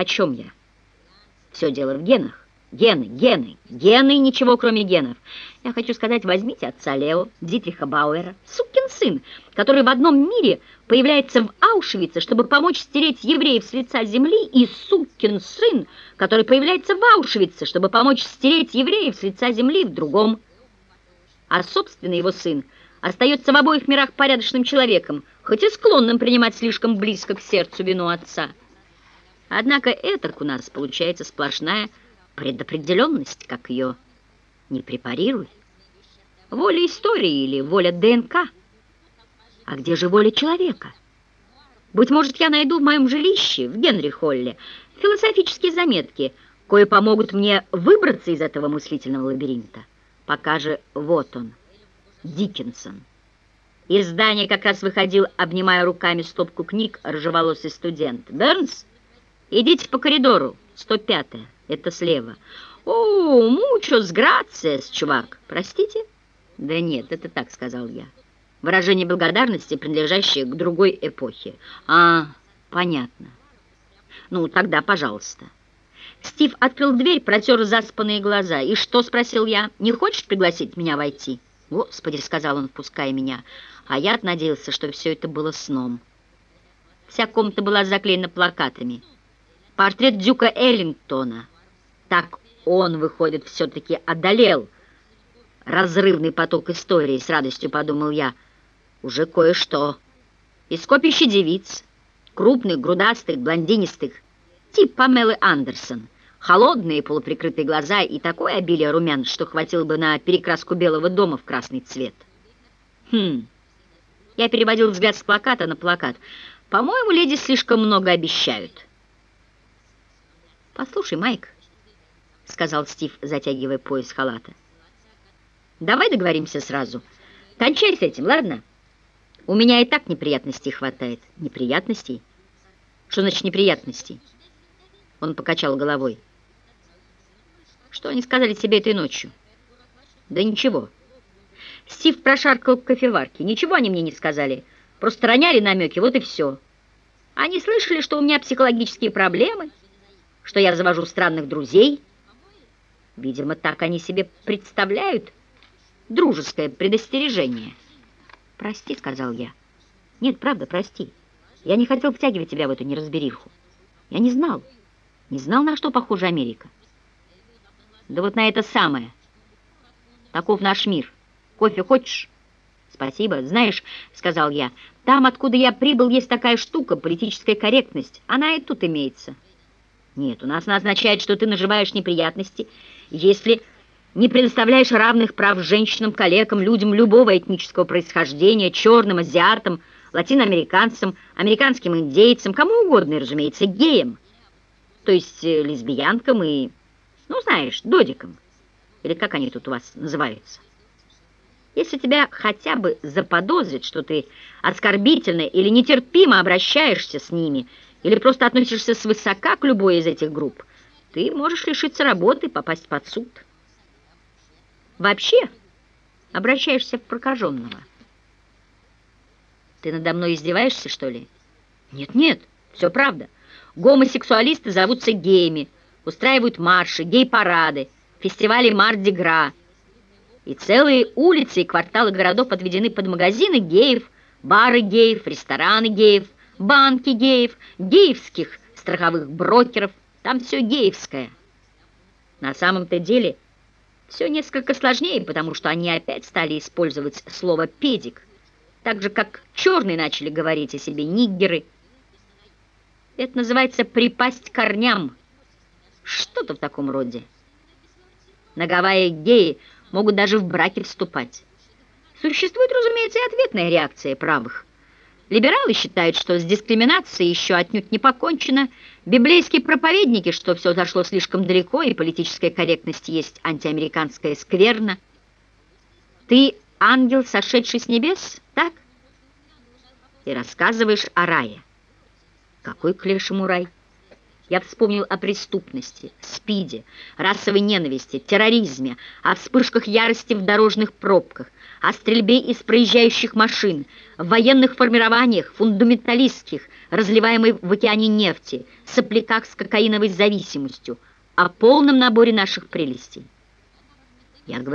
о чем я. Все дело в генах. Гены, гены, гены, ничего кроме генов. Я хочу сказать, возьмите отца Лео, Дитриха Бауэра, сукин сын, который в одном мире появляется в Аушвице, чтобы помочь стереть евреев с лица земли, и сукин сын, который появляется в Аушвице, чтобы помочь стереть евреев с лица земли в другом. А собственный его сын остается в обоих мирах порядочным человеком, хоть и склонным принимать слишком близко к сердцу вину отца. Однако это у нас получается сплошная предопределенность, как ее не препарируй. Воля истории или воля ДНК? А где же воля человека? Быть может, я найду в моем жилище, в Генри-Холле, философические заметки, кое помогут мне выбраться из этого мыслительного лабиринта. Пока же вот он, Диккенсон. Из здания как раз выходил, обнимая руками стопку книг, рыжеволосый студент. «Бернс, идите по коридору, 105-я». Это слева. О, мучос грациес, чувак. Простите? Да нет, это так сказал я. Выражение благодарности, принадлежащее к другой эпохе. А, понятно. Ну, тогда пожалуйста. Стив открыл дверь, протер заспанные глаза. «И что?» — спросил я. «Не хочешь пригласить меня войти?» «Господи!» — сказал он, впуская меня. А я надеялся, что все это было сном. Вся комната была заклеена плакатами. Портрет Дюка Эллингтона — так он, выходит, все-таки одолел разрывный поток истории, с радостью подумал я. Уже кое-что. Из копища девиц, крупных, грудастых, блондинистых, тип Памелы Андерсон, холодные полуприкрытые глаза и такое обилие румян, что хватило бы на перекраску белого дома в красный цвет. Хм, я переводил взгляд с плаката на плакат. По-моему, леди слишком много обещают. Послушай, Майк, — сказал Стив, затягивая пояс халата. «Давай договоримся сразу. Кончай с этим, ладно? У меня и так неприятностей хватает». «Неприятностей? Что значит неприятностей?» Он покачал головой. «Что они сказали тебе этой ночью?» «Да ничего». Стив прошаркал к кофеварке. «Ничего они мне не сказали. Просто роняли намеки, вот и все. Они слышали, что у меня психологические проблемы, что я завожу странных друзей». Видимо, так они себе представляют дружеское предостережение. «Прости», — сказал я. «Нет, правда, прости. Я не хотел втягивать тебя в эту неразбериху. Я не знал, не знал, на что похожа Америка. Да вот на это самое. Таков наш мир. Кофе хочешь?» «Спасибо. Знаешь, — сказал я, — там, откуда я прибыл, есть такая штука, политическая корректность. Она и тут имеется». «Нет, у нас она означает, что ты наживаешь неприятности» если не предоставляешь равных прав женщинам, коллегам, людям любого этнического происхождения, черным, азиатам, латиноамериканцам, американским индейцам, кому угодно, и, разумеется, геям, то есть э, лесбиянкам и, ну, знаешь, додикам, или как они тут у вас называются. Если тебя хотя бы заподозрят, что ты оскорбительно или нетерпимо обращаешься с ними, или просто относишься свысока к любой из этих групп, ты можешь лишиться работы, попасть под суд. Вообще обращаешься в прокаженного. Ты надо мной издеваешься, что ли? Нет-нет, все правда. Гомосексуалисты зовутся геями, устраивают марши, гей-парады, фестивали Марди-Гра. И целые улицы и кварталы городов отведены под магазины геев, бары геев, рестораны геев, банки геев, геевских страховых брокеров, там все геевское. На самом-то деле все несколько сложнее, потому что они опять стали использовать слово «педик», так же, как черные начали говорить о себе ниггеры. Это называется «припасть корням». Что-то в таком роде. На Гавайи геи могут даже в браке вступать. Существует, разумеется, и ответная реакция правых. Либералы считают, что с дискриминацией еще отнюдь не покончено. Библейские проповедники, что все зашло слишком далеко, и политическая корректность есть антиамериканская скверна. Ты ангел, сошедший с небес, так? И рассказываешь о рае. Какой к лешему рай? Я вспомнил о преступности, спиде, расовой ненависти, терроризме, о вспышках ярости в дорожных пробках, о стрельбе из проезжающих машин, в военных формированиях, фундаменталистских, разливаемой в океане нефти, сопляках с кокаиновой зависимостью, о полном наборе наших прелестей. Я говорю